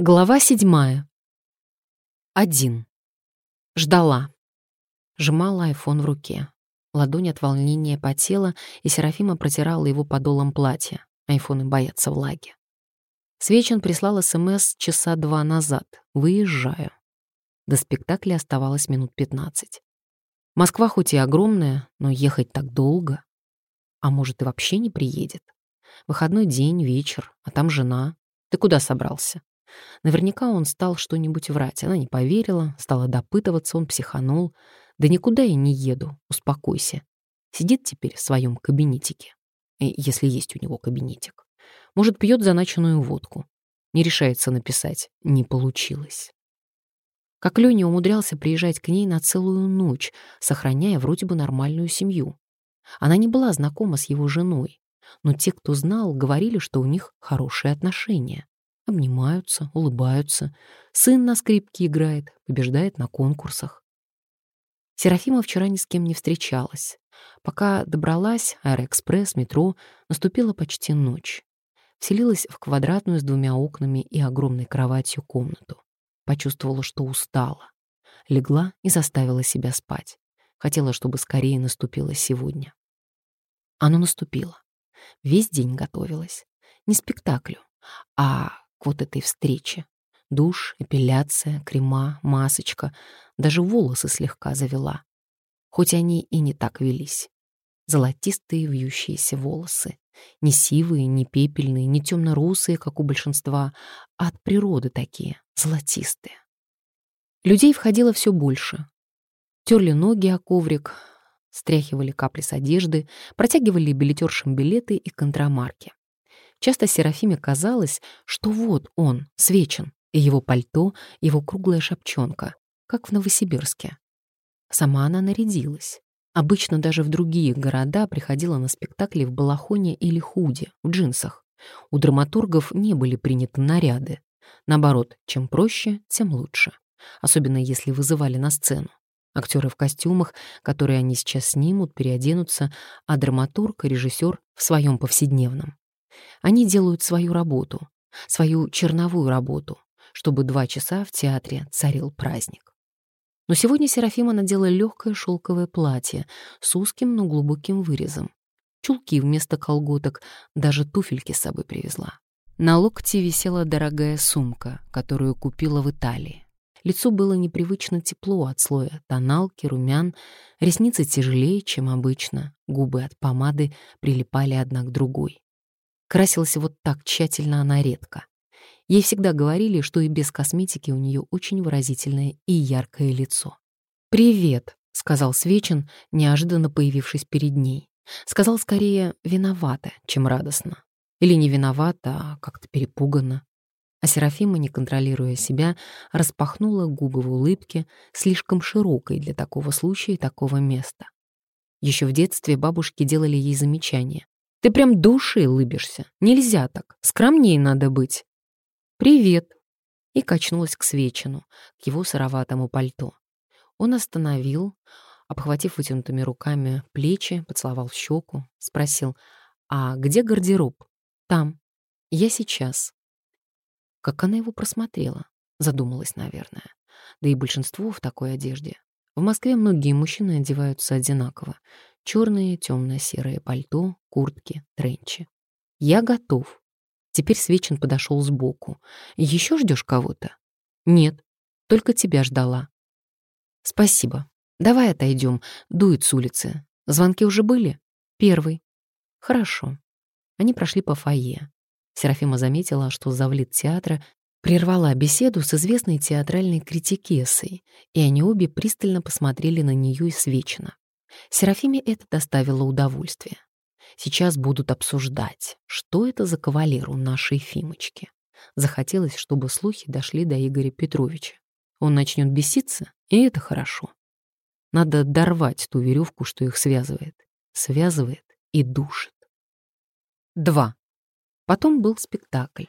Глава седьмая. Один. Ждала. Сжимала айфон в руке. Ладонь от волнения потела, и Серафима протирала его подолом платья. Айфоны боятся влаги. Свечин прислал СМС часа два назад. «Выезжаю». До спектакля оставалось минут пятнадцать. Москва хоть и огромная, но ехать так долго. А может, и вообще не приедет. Выходной день, вечер, а там жена. Ты куда собрался? Наверняка он стал что-нибудь врать. Она не поверила, стала допытываться, он психанул. «Да никуда я не еду, успокойся. Сидит теперь в своем кабинетике. И если есть у него кабинетик. Может, пьет заначенную водку. Не решается написать «не получилось». Как Лёня умудрялся приезжать к ней на целую ночь, сохраняя вроде бы нормальную семью. Она не была знакома с его женой, но те, кто знал, говорили, что у них хорошие отношения. Обнимаются, улыбаются. Сын на скрипке играет, побеждает на конкурсах. Серафима вчера ни с кем не встречалась. Пока добралась, аэроэкспресс, метро, наступила почти ночь. Вселилась в квадратную с двумя окнами и огромной кроватью комнату. Почувствовала, что устала. Легла и заставила себя спать. Хотела, чтобы скорее наступило сегодня. Оно наступило. Весь день готовилась. Не спектаклю, а вот этой встрече. Душ, эпиляция, крема, масочка, даже волосы слегка завела. Хоть они и не так велись. Золотистые вьющиеся волосы. Не сивые, не пепельные, не темно-русые, как у большинства, а от природы такие, золотистые. Людей входило все больше. Терли ноги о коврик, стряхивали капли с одежды, протягивали билетершим билеты и контрамарки. Часто Серафиме казалось, что вот он, свечен, и его пальто, его круглая шапчонка, как в Новосибирске. Сама она нарядилась. Обычно даже в другие города приходила на спектакли в балахоне или худе, в джинсах. У драматургов не были приняты наряды. Наоборот, чем проще, тем лучше. Особенно если вызывали на сцену. Актеры в костюмах, которые они сейчас снимут, переоденутся, а драматург, режиссер в своем повседневном. Они делают свою работу, свою черновую работу, чтобы два часа в театре царил праздник. Но сегодня Серафима надела легкое шелковое платье с узким, но глубоким вырезом. Чулки вместо колготок, даже туфельки с собой привезла. На локте висела дорогая сумка, которую купила в Италии. Лицо было непривычно тепло от слоя тоналки, румян, ресницы тяжелее, чем обычно, губы от помады прилипали одна к другой. Красилась вот так тщательно она редко. Ей всегда говорили, что и без косметики у нее очень выразительное и яркое лицо. «Привет», — сказал Свечин, неожиданно появившись перед ней. Сказал скорее «виновата», чем радостно. Или не виновата, а как-то перепуганно. А Серафима, не контролируя себя, распахнула губы в улыбке, слишком широкой для такого случая и такого места. Еще в детстве бабушки делали ей замечания. Ты прям души улыбишься. Нельзя так. Скромнее надо быть. Привет. И качнулась к Свечину, к его сыроватому пальто. Он остановил, обхватив вытянутыми руками плечи, поцеловал в щеку, спросил, «А где гардероб?» «Там. Я сейчас». Как она его просмотрела? Задумалась, наверное. Да и большинство в такой одежде. В Москве многие мужчины одеваются одинаково. Черные, темно-серое пальто, куртки, тренчи. Я готов. Теперь Свечин подошел сбоку. Еще ждешь кого-то? Нет, только тебя ждала. Спасибо. Давай отойдем. Дует с улицы. Звонки уже были? Первый. Хорошо. Они прошли по фойе. Серафима заметила, что завлит театра прервала беседу с известной театральной критикессой, и они обе пристально посмотрели на нее и Свечина. Серафиме это доставило удовольствие. Сейчас будут обсуждать, что это за кавалер у нашей Фимочки. Захотелось, чтобы слухи дошли до Игоря Петровича. Он начнет беситься, и это хорошо. Надо дорвать ту веревку, что их связывает. Связывает и душит. Два. Потом был спектакль.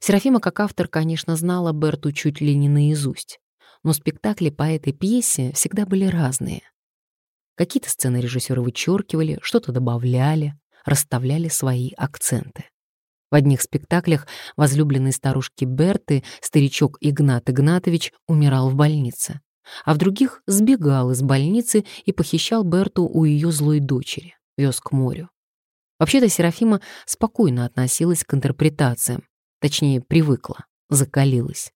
Серафима, как автор, конечно, знала Берту чуть ли не наизусть, но спектакли по этой пьесе всегда были разные. Какие-то сцены режиссеры вычеркивали, что-то добавляли, расставляли свои акценты. В одних спектаклях возлюбленный старушки Берты, старичок Игнат Игнатович, умирал в больнице, а в других сбегал из больницы и похищал Берту у ее злой дочери, вез к морю. Вообще-то Серафима спокойно относилась к интерпретациям, точнее, привыкла, закалилась.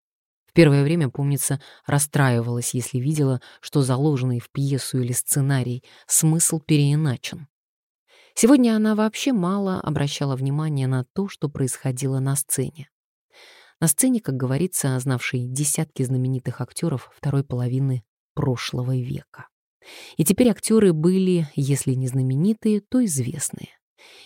Первое время, помнится, расстраивалась, если видела, что заложенный в пьесу или сценарий смысл переиначен. Сегодня она вообще мало обращала внимания на то, что происходило на сцене. На сцене, как говорится, знавшей десятки знаменитых актеров второй половины прошлого века. И теперь актеры были, если не знаменитые, то известные.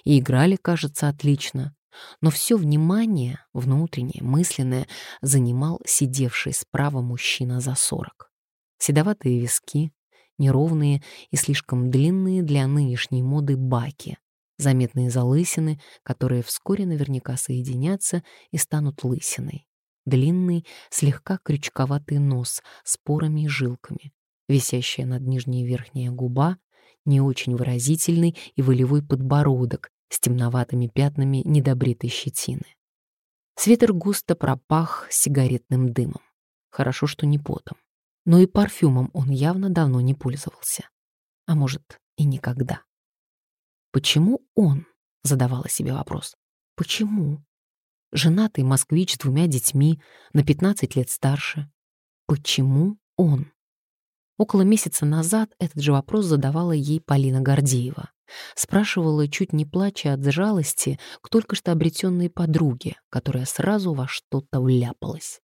И играли, кажется, отлично. Но все внимание, внутреннее, мысленное, занимал сидевший справа мужчина за сорок. Седоватые виски, неровные и слишком длинные для нынешней моды баки, заметные залысины, которые вскоре наверняка соединятся и станут лысиной, длинный, слегка крючковатый нос с порами и жилками, висящая над нижней верхняя губа, не очень выразительный и волевой подбородок с темноватыми пятнами недобритой щетины. Свитер густо пропах сигаретным дымом. Хорошо, что не потом но и парфюмом он явно давно не пользовался. А может, и никогда. «Почему он?» — задавала себе вопрос. «Почему?» Женатый москвич с двумя детьми, на 15 лет старше. Почему он? Около месяца назад этот же вопрос задавала ей Полина Гордеева. Спрашивала, чуть не плача от жалости, к только что обретенной подруге, которая сразу во что-то вляпалась.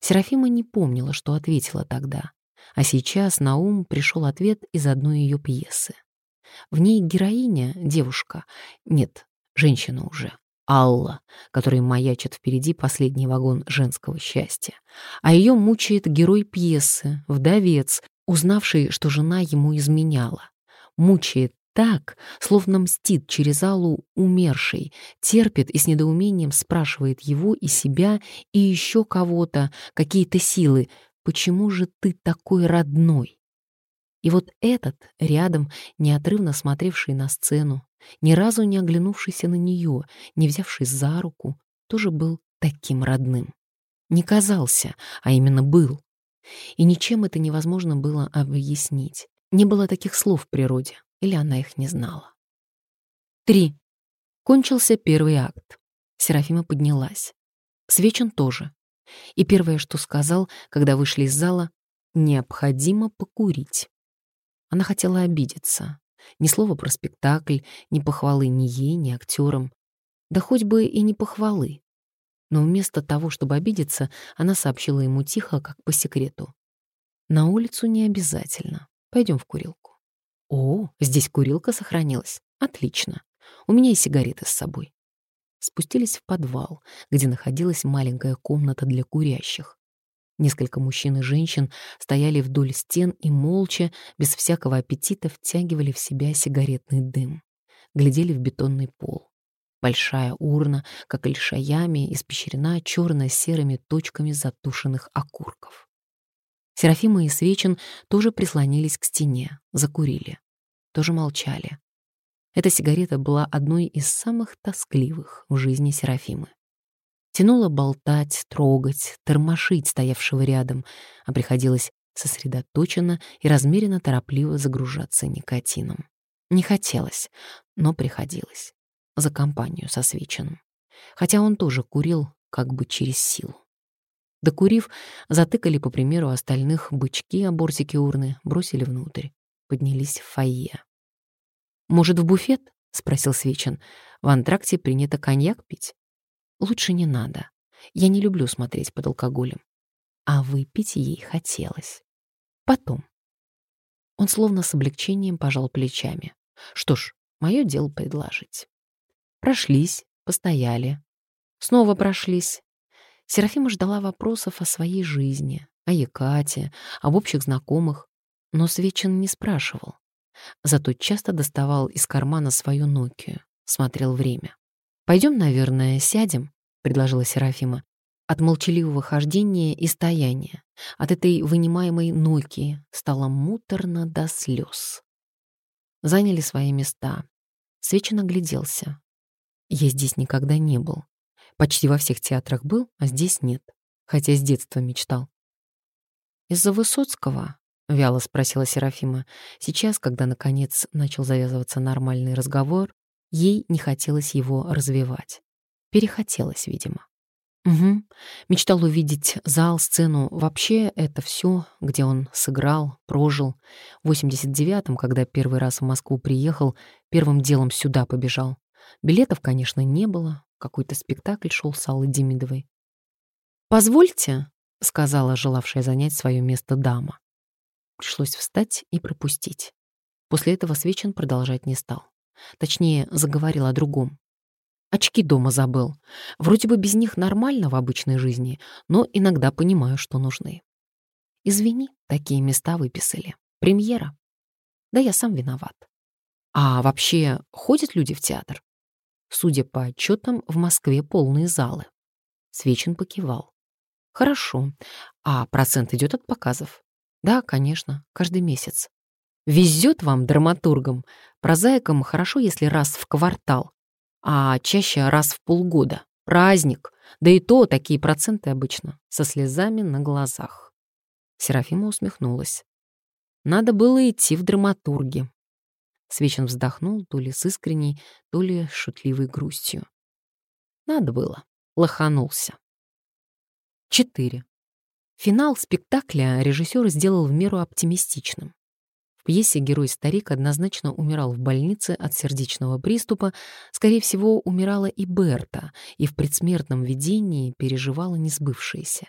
Серафима не помнила, что ответила тогда, а сейчас на ум пришел ответ из одной ее пьесы. В ней героиня, девушка, нет, женщина уже, Алла, которая маячит впереди последний вагон женского счастья. А ее мучает герой пьесы, вдовец, узнавший, что жена ему изменяла. Мучает так, словно мстит через Аллу умершей, терпит и с недоумением спрашивает его и себя, и еще кого-то, какие-то силы, «Почему же ты такой родной?» И вот этот, рядом, неотрывно смотревший на сцену, ни разу не оглянувшийся на нее, не взявшись за руку, тоже был таким родным. Не казался, а именно был. И ничем это невозможно было объяснить. Не было таких слов в природе, или она их не знала. Три. Кончился первый акт. Серафима поднялась. Свечин тоже. И первое, что сказал, когда вышли из зала, необходимо покурить. Она хотела обидеться. Ни слова про спектакль, ни похвалы ни ей, ни актерам. Да хоть бы и не похвалы. Но вместо того, чтобы обидеться, она сообщила ему тихо, как по секрету. «На улицу не обязательно. Пойдем в курилку». «О, здесь курилка сохранилась. Отлично. У меня и сигареты с собой». Спустились в подвал, где находилась маленькая комната для курящих. Несколько мужчин и женщин стояли вдоль стен и молча, без всякого аппетита, втягивали в себя сигаретный дым. Глядели в бетонный пол. Большая урна, как и лишаями, испещрена черно-серыми точками затушенных окурков. Серафима и Свечин тоже прислонились к стене, закурили. Тоже молчали. Эта сигарета была одной из самых тоскливых в жизни Серафимы. Тянуло болтать, трогать, тормошить стоявшего рядом, а приходилось сосредоточенно и размеренно торопливо загружаться никотином. Не хотелось, но приходилось. За компанию со Свечиным. Хотя он тоже курил как бы через силу. Докурив, затыкали, по примеру остальных, бычки о бортике урны, бросили внутрь. Поднялись в фойе. «Может, в буфет?» — спросил Свечин. «В антракте принято коньяк пить?» «Лучше не надо. Я не люблю смотреть под алкоголем». А выпить ей хотелось. Потом. Он словно с облегчением пожал плечами. Что ж, мое дело предложить. Прошлись, постояли. Снова прошлись, Серафима ждала вопросов о своей жизни, о Екате, об общих знакомых, но Свечин не спрашивал. Зато часто доставал из кармана свою Нокию, смотрел время. «Пойдем, наверное, сядем», — предложила Серафима. От молчаливого хождения и стояния, от этой вынимаемой Нокии стало муторно до слез. Заняли свои места. Свечин огляделся. Я здесь никогда не был. Почти во всех театрах был, а здесь нет. Хотя с детства мечтал. «Из-за Высоцкого?» — вяло спросила Серафима. Сейчас, когда, наконец, начал завязываться нормальный разговор, ей не хотелось его развивать. Перехотелось, видимо. Угу. Мечтал увидеть зал, сцену. Вообще это все, где он сыграл, прожил. В 89-м, когда первый раз в Москву приехал, первым делом сюда побежал. Билетов, конечно, не было. Какой-то спектакль шел с Аллой Демидовой. «Позвольте», — сказала желавшая занять свое место дама. Пришлось встать и пропустить. После этого Свечин продолжать не стал. Точнее, заговорил о другом. Очки дома забыл. Вроде бы без них нормально в обычной жизни, но иногда понимаю, что нужны. Извини, такие места выписали. Премьера. Да я сам виноват. А вообще, ходят люди в театр? Судя по отчетам, в Москве полные залы. Свечин покивал. Хорошо. А процент идет от показов? Да, конечно, каждый месяц. Везет вам, драматургам. Прозаикам хорошо, если раз в квартал а чаще раз в полгода. Праздник. Да и то такие проценты обычно, со слезами на глазах. Серафима усмехнулась. Надо было идти в драматурги. Свечин вздохнул то ли с искренней, то ли с шутливой грустью. Надо было. Лоханулся. 4. Финал спектакля режиссер сделал в меру оптимистичным пьесе герой-старик однозначно умирал в больнице от сердечного приступа, скорее всего, умирала и Берта, и в предсмертном видении переживала несбывшееся.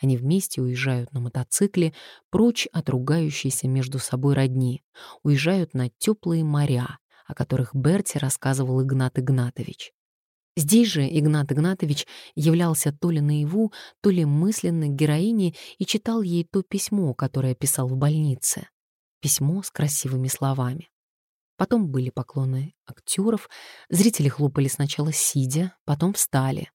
Они вместе уезжают на мотоцикле, прочь от ругающейся между собой родни, уезжают на теплые моря, о которых Берте рассказывал Игнат Игнатович. Здесь же Игнат Игнатович являлся то ли наяву, то ли мысленно героине и читал ей то письмо, которое писал в больнице письмо с красивыми словами. Потом были поклоны актеров, зрители хлопали сначала сидя, потом встали.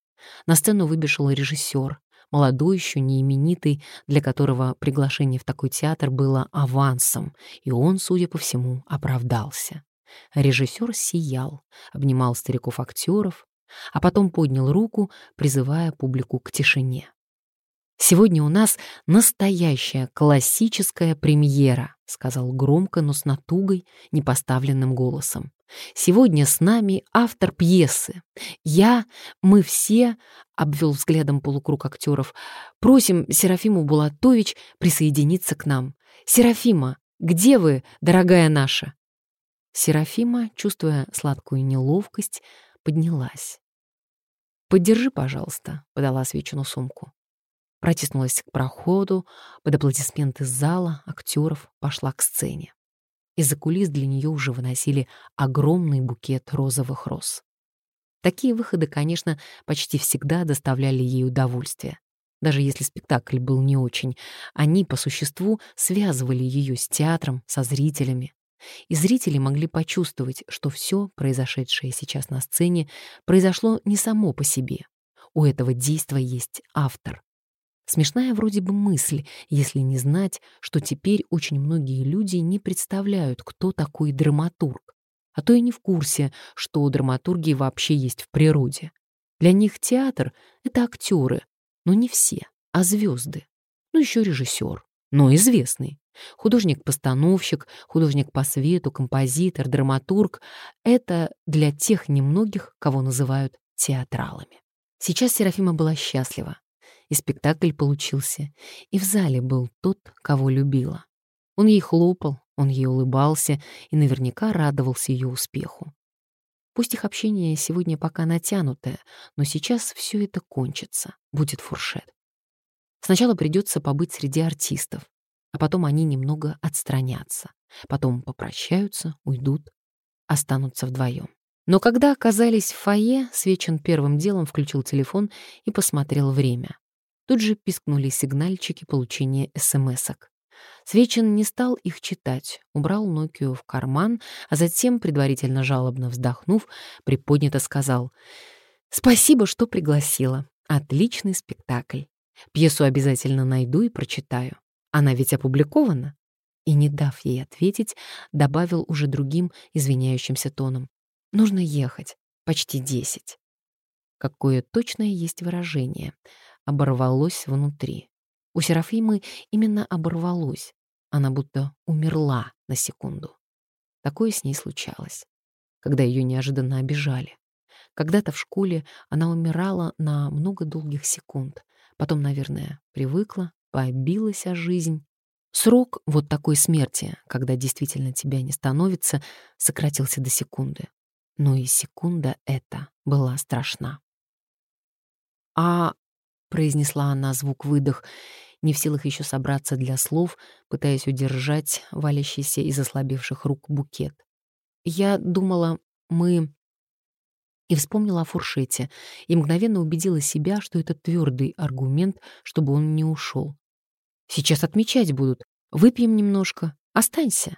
На сцену выбежал режиссер, молодой еще, не именитый, для которого приглашение в такой театр было авансом, и он, судя по всему, оправдался. Режиссер сиял, обнимал стариков-актеров, а потом поднял руку, призывая публику к тишине. «Сегодня у нас настоящая классическая премьера», — сказал громко, но с натугой, непоставленным голосом. «Сегодня с нами автор пьесы. Я, мы все», — обвел взглядом полукруг актеров, «просим Серафиму Булатович присоединиться к нам. Серафима, где вы, дорогая наша?» Серафима, чувствуя сладкую неловкость, поднялась. «Подержи, пожалуйста», — подала свечину сумку протиснулась к проходу, под аплодисменты зала, актеров, пошла к сцене. Из-за кулис для нее уже выносили огромный букет розовых роз. Такие выходы, конечно, почти всегда доставляли ей удовольствие. Даже если спектакль был не очень, они, по существу, связывали ее с театром, со зрителями. И зрители могли почувствовать, что все, произошедшее сейчас на сцене, произошло не само по себе. У этого действа есть автор, Смешная вроде бы мысль, если не знать, что теперь очень многие люди не представляют, кто такой драматург, а то и не в курсе, что драматурги вообще есть в природе. Для них театр — это актеры, но не все, а звезды. Ну еще режиссер, но известный. Художник-постановщик, художник по свету, композитор, драматург — это для тех немногих, кого называют театралами. Сейчас Серафима была счастлива и спектакль получился, и в зале был тот, кого любила. Он ей хлопал, он ей улыбался и наверняка радовался ее успеху. Пусть их общение сегодня пока натянутое, но сейчас все это кончится, будет фуршет. Сначала придется побыть среди артистов, а потом они немного отстранятся, потом попрощаются, уйдут, останутся вдвоем. Но когда оказались в фойе, Свечин первым делом включил телефон и посмотрел время. Тут же пискнули сигнальчики получения СМСок. Свечин не стал их читать, убрал Нокию в карман, а затем, предварительно жалобно вздохнув, приподнято сказал «Спасибо, что пригласила. Отличный спектакль. Пьесу обязательно найду и прочитаю. Она ведь опубликована?» И, не дав ей ответить, добавил уже другим извиняющимся тоном. «Нужно ехать. Почти десять». Какое точное есть выражение. Оборвалось внутри. У Серафимы именно оборвалось. Она будто умерла на секунду. Такое с ней случалось, когда ее неожиданно обижали. Когда-то в школе она умирала на много долгих секунд. Потом, наверное, привыкла, побилась о жизнь. Срок вот такой смерти, когда действительно тебя не становится, сократился до секунды. Но и секунда эта была страшна. «А...» — произнесла она звук-выдох, не в силах еще собраться для слов, пытаясь удержать валящийся из ослабевших рук букет. «Я думала, мы...» И вспомнила о фуршете, и мгновенно убедила себя, что это твердый аргумент, чтобы он не ушел. «Сейчас отмечать будут. Выпьем немножко. Останься».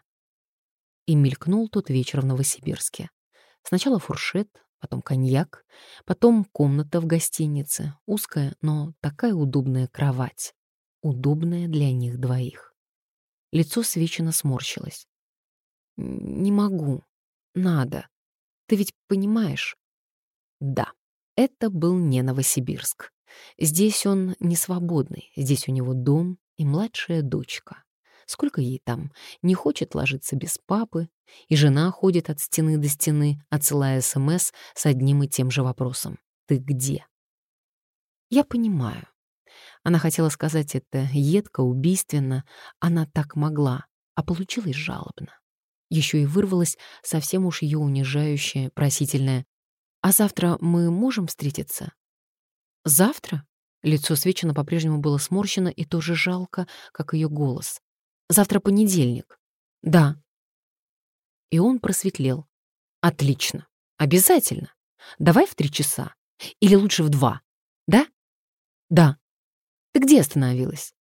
И мелькнул тот вечер в Новосибирске. Сначала фуршет, потом коньяк, потом комната в гостинице, узкая, но такая удобная кровать, удобная для них двоих. Лицо Свечина сморщилось. «Не могу. Надо. Ты ведь понимаешь?» Да, это был не Новосибирск. Здесь он не свободный, здесь у него дом и младшая дочка. Сколько ей там? Не хочет ложиться без папы. И жена ходит от стены до стены, отсылая СМС с одним и тем же вопросом. «Ты где?» Я понимаю. Она хотела сказать это едко, убийственно. Она так могла, а получилось жалобно. Еще и вырвалось совсем уж ее унижающее, просительное «А завтра мы можем встретиться?» «Завтра?» Лицо Свечина по-прежнему было сморщено и тоже жалко, как ее голос. Завтра понедельник. Да. И он просветлел. Отлично. Обязательно. Давай в три часа. Или лучше в два. Да? Да. Ты где остановилась?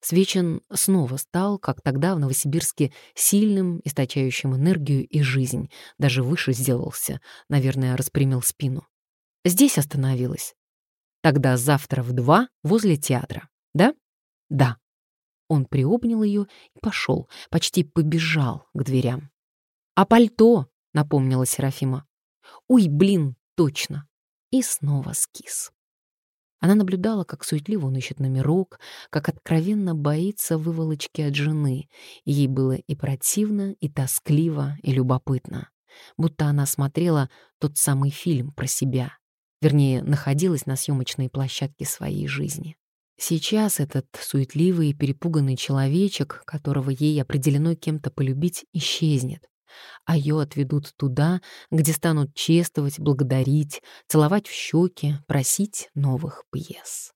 Свечин снова стал, как тогда в Новосибирске, сильным, источающим энергию и жизнь. Даже выше сделался. Наверное, распрямил спину. Здесь остановилась. Тогда завтра в два возле театра. Да? Да. Он приобнял ее и пошел, почти побежал к дверям. «А пальто?» — напомнила Серафима. «Ой, блин, точно!» И снова скис. Она наблюдала, как суетливо он ищет номерок, как откровенно боится выволочки от жены. Ей было и противно, и тоскливо, и любопытно. Будто она смотрела тот самый фильм про себя. Вернее, находилась на съемочной площадке своей жизни. Сейчас этот суетливый и перепуганный человечек, которого ей определено кем-то полюбить, исчезнет, а ее отведут туда, где станут чествовать, благодарить, целовать в щеки, просить новых пьес.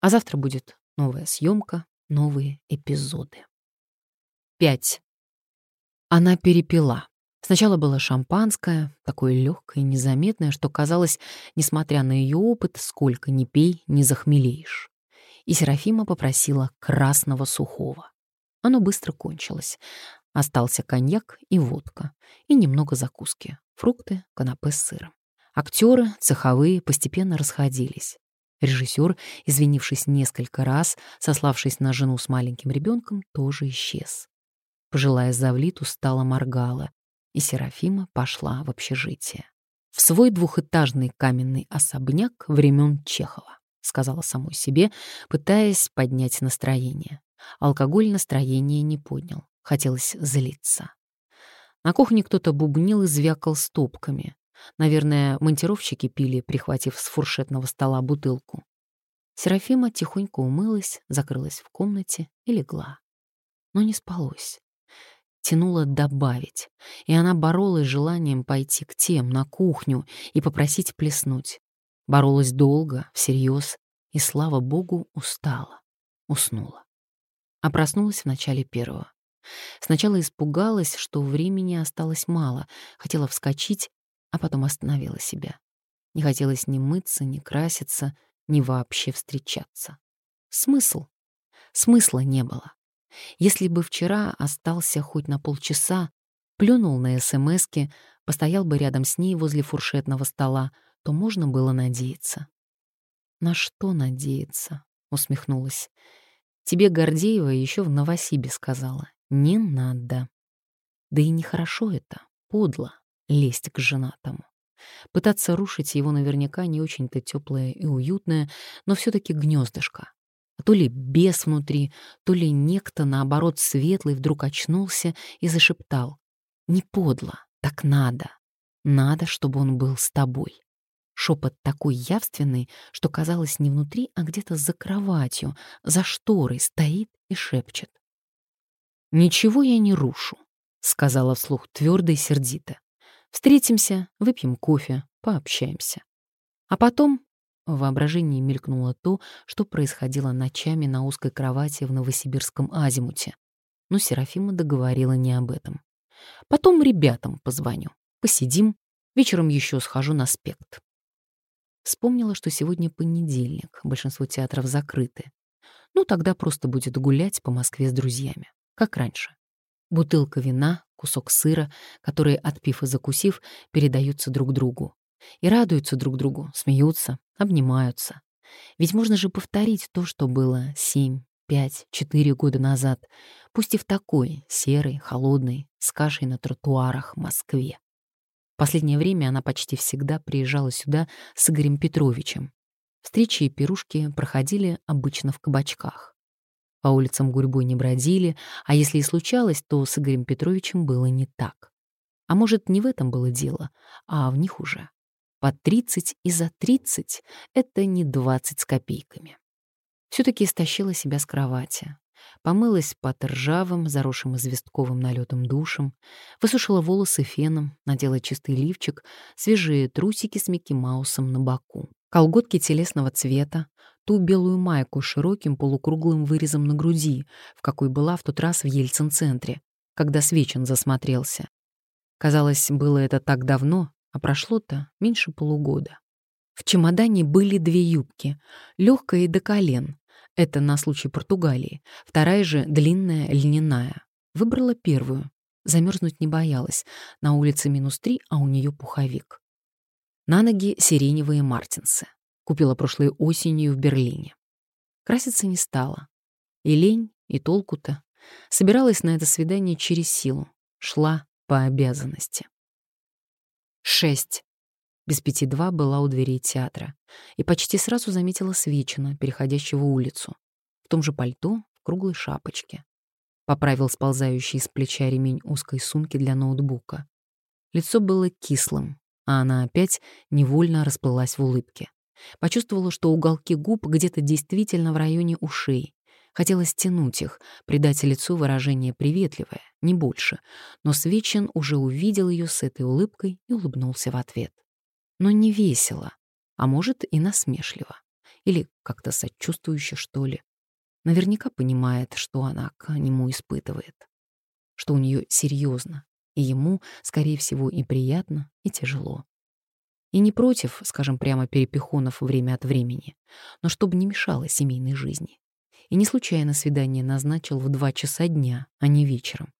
А завтра будет новая съемка, новые эпизоды. 5. Она перепила. Сначала было шампанское, такое легкое и незаметное, что казалось, несмотря на ее опыт, сколько ни пей, не захмелеешь и Серафима попросила красного сухого. Оно быстро кончилось. Остался коньяк и водка, и немного закуски, фрукты, канапе с сыром. Актеры, цеховые, постепенно расходились. Режиссер, извинившись несколько раз, сославшись на жену с маленьким ребенком, тоже исчез. Пожилая Завлит устало моргала, и Серафима пошла в общежитие. В свой двухэтажный каменный особняк времен Чехова. — сказала самой себе, пытаясь поднять настроение. Алкоголь настроение не поднял. Хотелось злиться. На кухне кто-то бубнил и звякал стопками. Наверное, монтировщики пили, прихватив с фуршетного стола бутылку. Серафима тихонько умылась, закрылась в комнате и легла. Но не спалось. Тянуло добавить, и она боролась желанием пойти к тем на кухню и попросить плеснуть. Боролась долго, всерьез, и, слава богу, устала. Уснула. А проснулась в начале первого. Сначала испугалась, что времени осталось мало, хотела вскочить, а потом остановила себя. Не хотелось ни мыться, ни краситься, ни вообще встречаться. Смысл? Смысла не было. Если бы вчера остался хоть на полчаса, плюнул на СМСки, постоял бы рядом с ней возле фуршетного стола, то можно было надеяться. «На что надеяться?» — усмехнулась. «Тебе Гордеева еще в Новосибе сказала. Не надо. Да и нехорошо это, подло, лезть к женатому. Пытаться рушить его наверняка не очень-то теплое и уютное, но все таки гнездышко. А то ли бес внутри, то ли некто, наоборот, светлый, вдруг очнулся и зашептал. «Не подло, так надо. Надо, чтобы он был с тобой». Шепот такой явственный, что казалось не внутри, а где-то за кроватью, за шторой стоит и шепчет. «Ничего я не рушу», — сказала вслух твердо и сердито. «Встретимся, выпьем кофе, пообщаемся». А потом в воображении мелькнуло то, что происходило ночами на узкой кровати в новосибирском азимуте. Но Серафима договорила не об этом. Потом ребятам позвоню. Посидим. Вечером еще схожу на спект. Вспомнила, что сегодня понедельник, большинство театров закрыты. Ну, тогда просто будет гулять по Москве с друзьями, как раньше. Бутылка вина, кусок сыра, которые, отпив и закусив, передаются друг другу. И радуются друг другу, смеются, обнимаются. Ведь можно же повторить то, что было семь, пять, четыре года назад, пусть и в такой, серой, холодной, с кашей на тротуарах Москве. Последнее время она почти всегда приезжала сюда с Игорем Петровичем. Встречи и пирушки проходили обычно в кабачках. По улицам гурьбой не бродили, а если и случалось, то с Игорем Петровичем было не так. А может, не в этом было дело, а в них уже. По 30 и за 30 — это не 20 с копейками. все таки истощила себя с кровати. Помылась под ржавым, заросшим известковым налетом душем, высушила волосы феном, надела чистый лифчик, свежие трусики с Микки Маусом на боку, колготки телесного цвета, ту белую майку с широким полукруглым вырезом на груди, в какой была в тот раз в Ельцин-центре, когда Свечин засмотрелся. Казалось, было это так давно, а прошло-то меньше полугода. В чемодане были две юбки, легкая и до колен. Это на случай Португалии. Вторая же длинная, льняная. Выбрала первую. Замерзнуть не боялась. На улице минус три, а у нее пуховик. На ноги сиреневые мартинсы. Купила прошлой осенью в Берлине. Краситься не стала. И лень, и толку-то. Собиралась на это свидание через силу. Шла по обязанности. Шесть. Без пяти два была у дверей театра и почти сразу заметила Свечина, переходящего улицу. В том же пальто, в круглой шапочке. Поправил сползающий с плеча ремень узкой сумки для ноутбука. Лицо было кислым, а она опять невольно расплылась в улыбке. Почувствовала, что уголки губ где-то действительно в районе ушей, Хотелось тянуть их, придать лицу выражение приветливое, не больше. Но Свечин уже увидел ее с этой улыбкой и улыбнулся в ответ. Но не весело, а может и насмешливо. Или как-то сочувствующе, что ли. Наверняка понимает, что она к нему испытывает. Что у нее серьезно, и ему, скорее всего, и приятно, и тяжело. И не против, скажем прямо, перепихонов время от времени, но чтобы не мешало семейной жизни. И не случайно свидание назначил в два часа дня, а не вечером.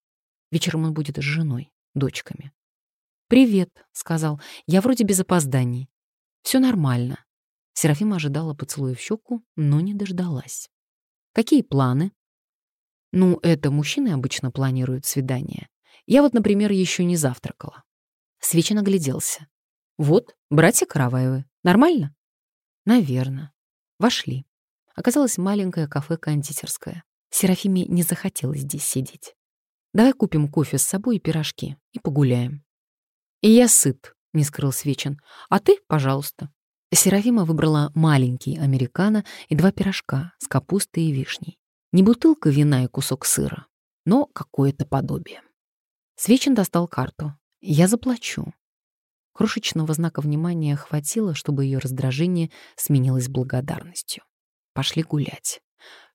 Вечером он будет с женой, дочками. «Привет», — сказал. «Я вроде без опозданий. Все нормально». Серафима ожидала поцелуя в щеку, но не дождалась. «Какие планы?» «Ну, это мужчины обычно планируют свидание. Я вот, например, еще не завтракала». Свечен огляделся. «Вот, братья Караваевы. Нормально?» «Наверно». Вошли. Оказалось маленькое кафе-кондитерское. Серафиме не захотелось здесь сидеть. «Давай купим кофе с собой и пирожки, и погуляем». «И я сыт», — не скрыл Свечин. «А ты, пожалуйста». Серафима выбрала маленький американо и два пирожка с капустой и вишней. Не бутылка вина и кусок сыра, но какое-то подобие. Свечин достал карту. «Я заплачу». Крошечного знака внимания хватило, чтобы ее раздражение сменилось благодарностью. Пошли гулять.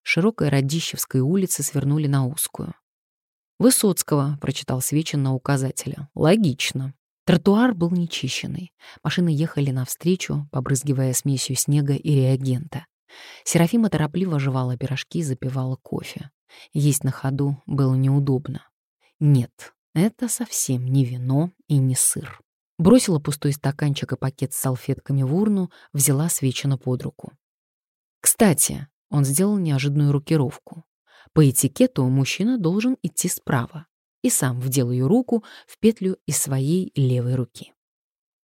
Широкой Радищевской улицы свернули на узкую. «Высоцкого», — прочитал Свечин на указателе. «Логично». Тротуар был нечищенный. Машины ехали навстречу, побрызгивая смесью снега и реагента. Серафима торопливо жевала пирожки и запивала кофе. Есть на ходу было неудобно. Нет, это совсем не вино и не сыр. Бросила пустой стаканчик и пакет с салфетками в урну, взяла Свечина под руку. Кстати, он сделал неожиданную рокировку. По этикету мужчина должен идти справа и сам вдел ее руку в петлю из своей левой руки.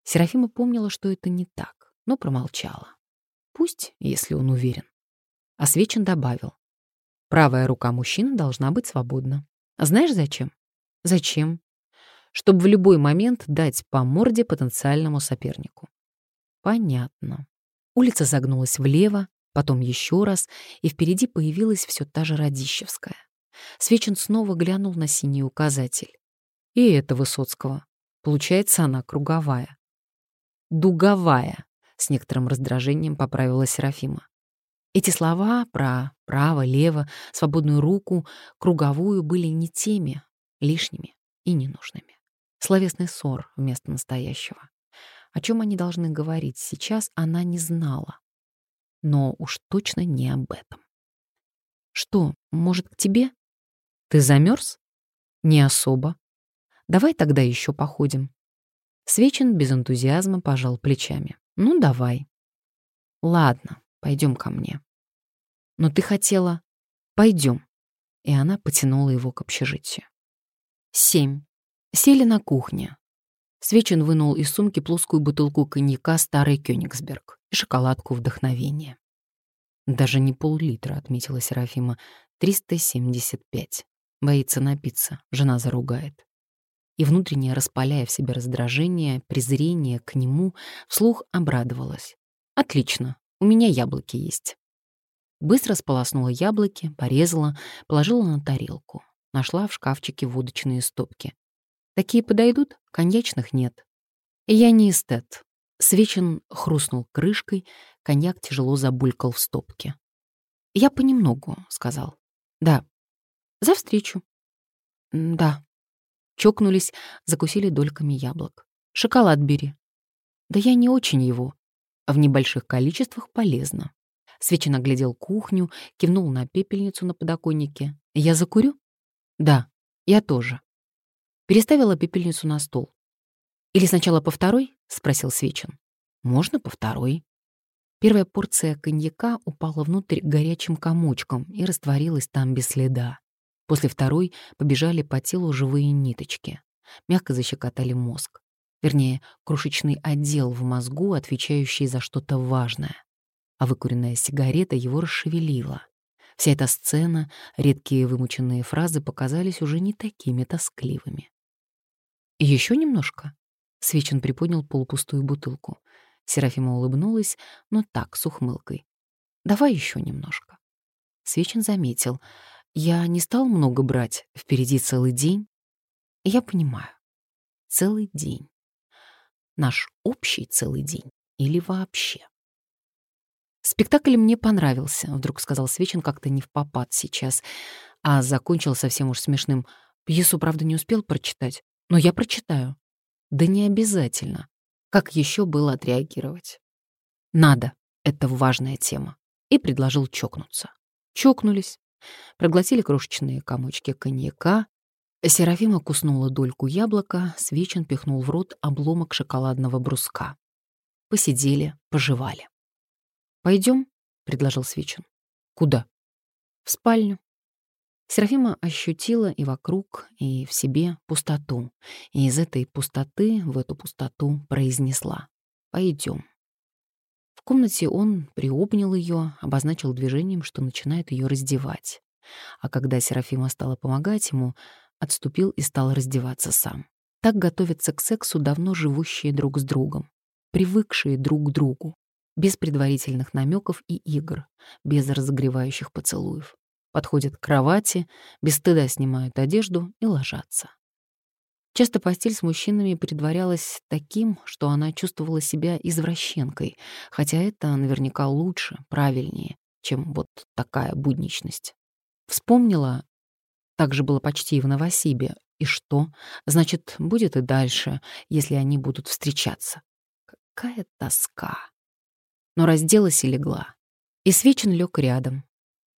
Серафима помнила, что это не так, но промолчала. Пусть, если он уверен. А Свечин добавил. Правая рука мужчины должна быть свободна. А знаешь зачем? Зачем? Чтобы в любой момент дать по морде потенциальному сопернику. Понятно. Улица загнулась влево, потом еще раз, и впереди появилась все та же Радищевская. Свечин снова глянул на синий указатель. И это Высоцкого. Получается, она круговая. Дуговая, с некоторым раздражением поправила Серафима. Эти слова про право, лево, свободную руку, круговую были не теми, лишними и ненужными. Словесный ссор вместо настоящего. О чем они должны говорить сейчас, она не знала. Но уж точно не об этом. «Что, может, к тебе? Ты замерз? «Не особо. Давай тогда еще походим». Свечин без энтузиазма пожал плечами. «Ну, давай». «Ладно, пойдем ко мне». «Но ты хотела...» «Пойдем». И она потянула его к общежитию. Семь. Сели на кухне. Свечин вынул из сумки плоскую бутылку коньяка «Старый Кёнигсберг» и шоколадку вдохновения. «Даже не пол-литра», — отметила Серафима. «375. Боится напиться, жена заругает». И внутренне распаляя в себе раздражение, презрение к нему, вслух обрадовалась. «Отлично, у меня яблоки есть». Быстро сполоснула яблоки, порезала, положила на тарелку. Нашла в шкафчике водочные стопки. Такие подойдут, коньячных нет. Я не эстет. Свечин хрустнул крышкой, коньяк тяжело забулькал в стопке. «Я понемногу», — сказал. «Да. За встречу». «Да». Чокнулись, закусили дольками яблок. «Шоколад бери». «Да я не очень его. В небольших количествах полезно». Свечин оглядел кухню, кивнул на пепельницу на подоконнике. «Я закурю?» «Да, я тоже». Переставила пепельницу на стол. «Или сначала по второй?» — спросил Свечин. «Можно по второй». Первая порция коньяка упала внутрь горячим комочком и растворилась там без следа. После второй побежали по телу живые ниточки. Мягко защекотали мозг. Вернее, крошечный отдел в мозгу, отвечающий за что-то важное. А выкуренная сигарета его расшевелила. Вся эта сцена, редкие вымученные фразы показались уже не такими тоскливыми. Еще немножко?» Свечин приподнял полупустую бутылку. Серафима улыбнулась, но так, с ухмылкой. «Давай еще немножко». Свечин заметил. «Я не стал много брать. Впереди целый день». «Я понимаю. Целый день. Наш общий целый день. Или вообще?» «Спектакль мне понравился», — вдруг сказал Свечин как-то не в попад сейчас, а закончил совсем уж смешным. Пьесу, правда, не успел прочитать, но я прочитаю. Да не обязательно. Как еще было отреагировать? Надо. Это важная тема. И предложил чокнуться. Чокнулись. Проглотили крошечные комочки коньяка. Серафима куснула дольку яблока, Свечин пихнул в рот обломок шоколадного бруска. Посидели, пожевали. Пойдем, предложил Свечин. Куда? В спальню. Серафима ощутила и вокруг, и в себе пустоту, и из этой пустоты в эту пустоту произнесла «Пойдем». В комнате он приобнял ее, обозначил движением, что начинает ее раздевать. А когда Серафима стала помогать ему, отступил и стал раздеваться сам. Так готовятся к сексу давно живущие друг с другом, привыкшие друг к другу, без предварительных намеков и игр, без разогревающих поцелуев. Подходят к кровати, без стыда снимают одежду и ложатся. Часто постель с мужчинами предварялась таким, что она чувствовала себя извращенкой, хотя это наверняка лучше, правильнее, чем вот такая будничность. Вспомнила, так же было почти и в Новосибе, и что? Значит, будет и дальше, если они будут встречаться. Какая тоска но разделась и легла. И Свечин лег рядом.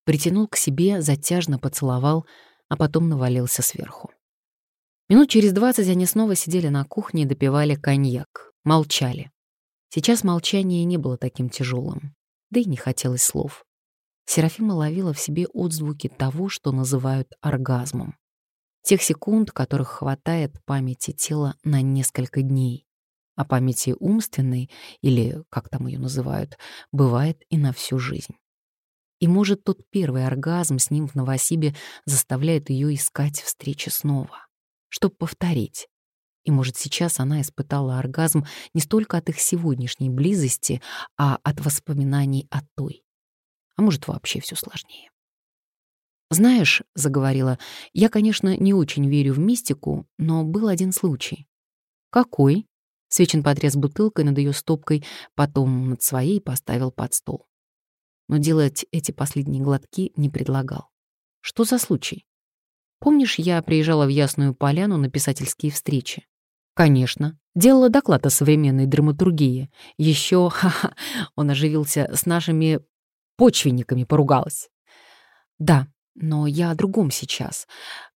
Притянул к себе, затяжно поцеловал, а потом навалился сверху. Минут через двадцать они снова сидели на кухне и допивали коньяк. Молчали. Сейчас молчание не было таким тяжелым, да и не хотелось слов. Серафима ловила в себе отзвуки того, что называют оргазмом. Тех секунд, которых хватает памяти тела на несколько дней. а памяти умственной, или, как там ее называют, бывает и на всю жизнь. И, может, тот первый оргазм с ним в Новосибе заставляет ее искать встречи снова, чтобы повторить. И, может, сейчас она испытала оргазм не столько от их сегодняшней близости, а от воспоминаний о той. А может, вообще все сложнее. «Знаешь», — заговорила, — «я, конечно, не очень верю в мистику, но был один случай». «Какой?» — Свечин потряс бутылкой над ее стопкой, потом над своей поставил под стол. Но делать эти последние глотки не предлагал. «Что за случай?» «Помнишь, я приезжала в Ясную Поляну на писательские встречи?» «Конечно. Делала доклад о современной драматургии. Еще, ха-ха, он оживился с нашими почвенниками, поругалась». «Да, но я о другом сейчас.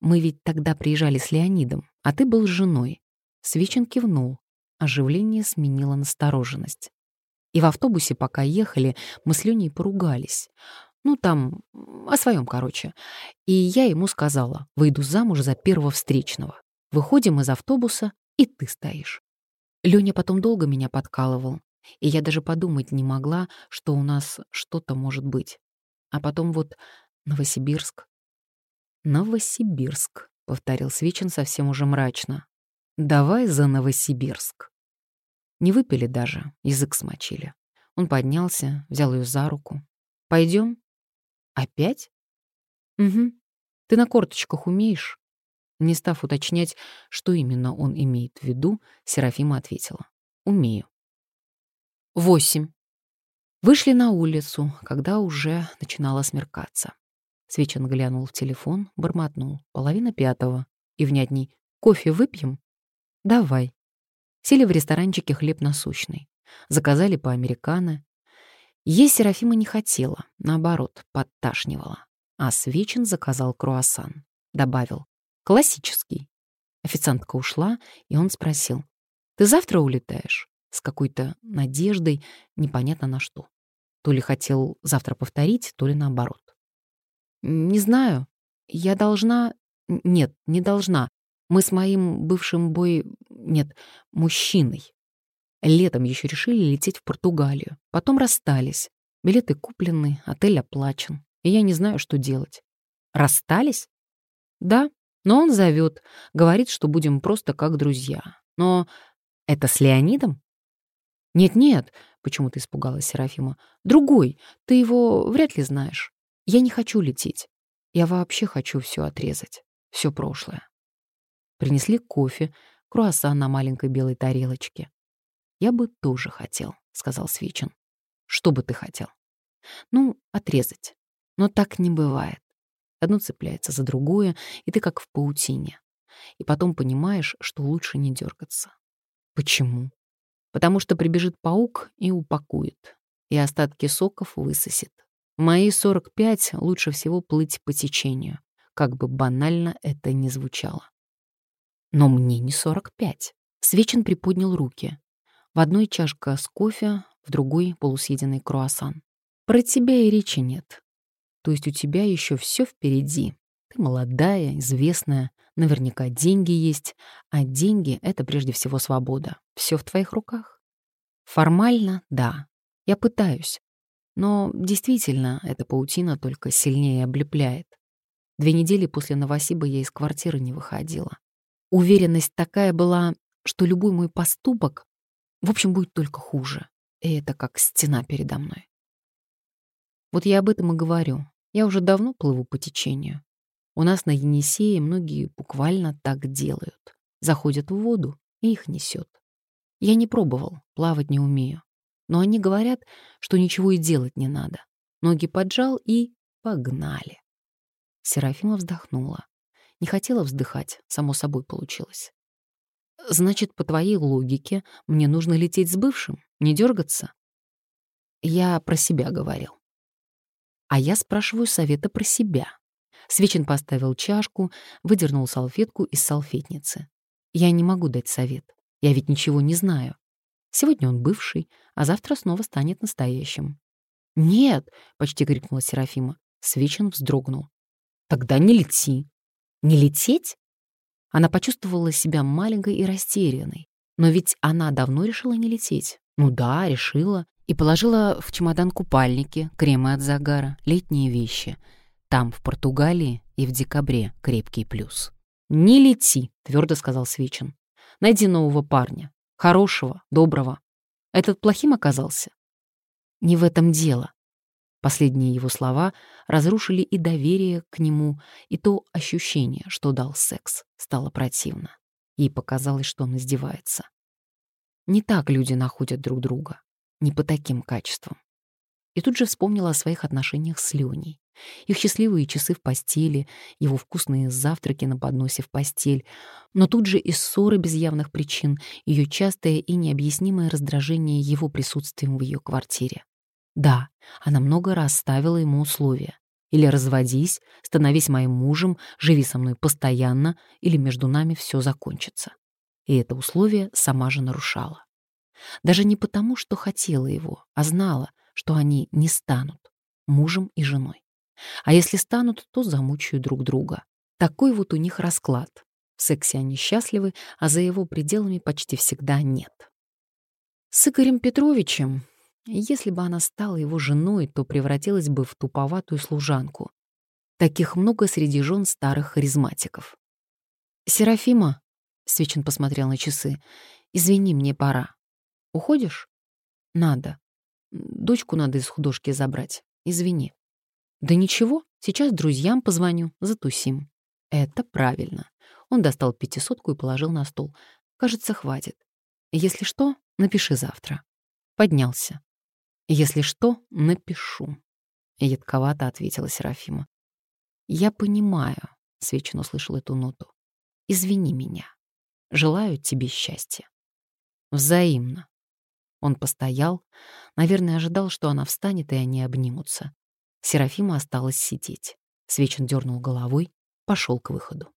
Мы ведь тогда приезжали с Леонидом, а ты был с женой. Свечин кивнул. Оживление сменило настороженность. И в автобусе, пока ехали, мы с Леней поругались. Ну, там, о своем, короче. И я ему сказала, выйду замуж за первого встречного. Выходим из автобуса, и ты стоишь. Леня потом долго меня подкалывал, и я даже подумать не могла, что у нас что-то может быть. А потом вот Новосибирск. Новосибирск, повторил Свечин совсем уже мрачно. Давай за Новосибирск. Не выпили даже, язык смочили. Он поднялся, взял ее за руку. Пойдем? Опять? Угу. Ты на корточках умеешь? Не став уточнять, что именно он имеет в виду, Серафима ответила. Умею. Восемь. Вышли на улицу, когда уже начинало смеркаться. Свечин глянул в телефон, бормотнул. Половина пятого. И внятней. «Кофе выпьем?» «Давай». Сели в ресторанчике «Хлеб насущный». Заказали по американо. Есть Серафима не хотела, наоборот, подташнивала. А Свечин заказал круассан. Добавил. «Классический». Официантка ушла, и он спросил. «Ты завтра улетаешь?» С какой-то надеждой, непонятно на что. То ли хотел завтра повторить, то ли наоборот. «Не знаю. Я должна...» «Нет, не должна. Мы с моим бывшим бой... Нет, мужчиной. Летом еще решили лететь в Португалию. Потом расстались. Билеты куплены, отель оплачен. И я не знаю, что делать». «Расстались?» «Да, но он зовет, говорит, что будем просто как друзья. Но это с Леонидом?» «Нет-нет», — почему-то испугалась Серафима. «Другой. Ты его вряд ли знаешь». Я не хочу лететь. Я вообще хочу все отрезать. Все прошлое. Принесли кофе, круассан на маленькой белой тарелочке. «Я бы тоже хотел», — сказал Свечин. «Что бы ты хотел?» «Ну, отрезать. Но так не бывает. Одно цепляется за другое, и ты как в паутине. И потом понимаешь, что лучше не дергаться. Почему? Потому что прибежит паук и упакует, и остатки соков высосет. Мои 45 лучше всего плыть по течению, как бы банально это ни звучало. Но мне не 45. Свечин приподнял руки. В одной чашка с кофе, в другой полусъеденный круассан. Про тебя и речи нет. То есть у тебя еще все впереди. Ты молодая, известная, наверняка деньги есть, а деньги — это прежде всего свобода. Все в твоих руках. Формально — да. Я пытаюсь, но действительно, эта паутина только сильнее облепляет. Две недели после Новосиба я из квартиры не выходила. Уверенность такая была, что любой мой поступок, в общем, будет только хуже. И это как стена передо мной. Вот я об этом и говорю. Я уже давно плыву по течению. У нас на Енисее многие буквально так делают. Заходят в воду, и их несет. Я не пробовал, плавать не умею. Но они говорят, что ничего и делать не надо. Ноги поджал и погнали. Серафима вздохнула. Не хотела вздыхать, само собой получилось. Значит, по твоей логике, мне нужно лететь с бывшим, не дергаться? Я про себя говорил. А я спрашиваю совета про себя. Свечин поставил чашку, выдернул салфетку из салфетницы. Я не могу дать совет. Я ведь ничего не знаю. Сегодня он бывший, а завтра снова станет настоящим. «Нет!» — почти крикнула Серафима. Свечин вздрогнул. «Тогда не лети!» «Не лететь?» Она почувствовала себя маленькой и растерянной. Но ведь она давно решила не лететь. Ну да, решила. И положила в чемодан купальники, кремы от загара, летние вещи. Там, в Португалии, и в декабре крепкий плюс. «Не лети», — твердо сказал Свечин. «Найди нового парня. Хорошего, доброго. Этот плохим оказался?» «Не в этом дело». Последние его слова разрушили и доверие к нему, и то ощущение, что дал секс. Стало противно. Ей показалось, что он издевается. Не так люди находят друг друга. Не по таким качествам. И тут же вспомнила о своих отношениях с Леней. Их счастливые часы в постели, его вкусные завтраки на подносе в постель, но тут же и ссоры без явных причин, ее частое и необъяснимое раздражение его присутствием в ее квартире. Да, она много раз ставила ему условия. Или разводись, становись моим мужем, живи со мной постоянно, или между нами все закончится. И это условие сама же нарушала. Даже не потому, что хотела его, а знала, что они не станут мужем и женой. А если станут, то замучают друг друга. Такой вот у них расклад. В сексе они счастливы, а за его пределами почти всегда нет. С Игорем Петровичем если бы она стала его женой, то превратилась бы в туповатую служанку. Таких много среди жен старых харизматиков. «Серафима», — Свечин посмотрел на часы, — «извини, мне пора. Уходишь?» «Надо. Дочку надо из художки забрать. Извини». «Да ничего, сейчас друзьям позвоню, затусим». «Это правильно». Он достал пятисотку и положил на стол. «Кажется, хватит. Если что, напиши завтра». Поднялся. «Если что, напишу», — едковато ответила Серафима. «Я понимаю», — Свечин услышал эту ноту. «Извини меня. Желаю тебе счастья». «Взаимно». Он постоял, наверное, ожидал, что она встанет, и они обнимутся. Серафима осталась сидеть. Свечин дернул головой, пошел к выходу.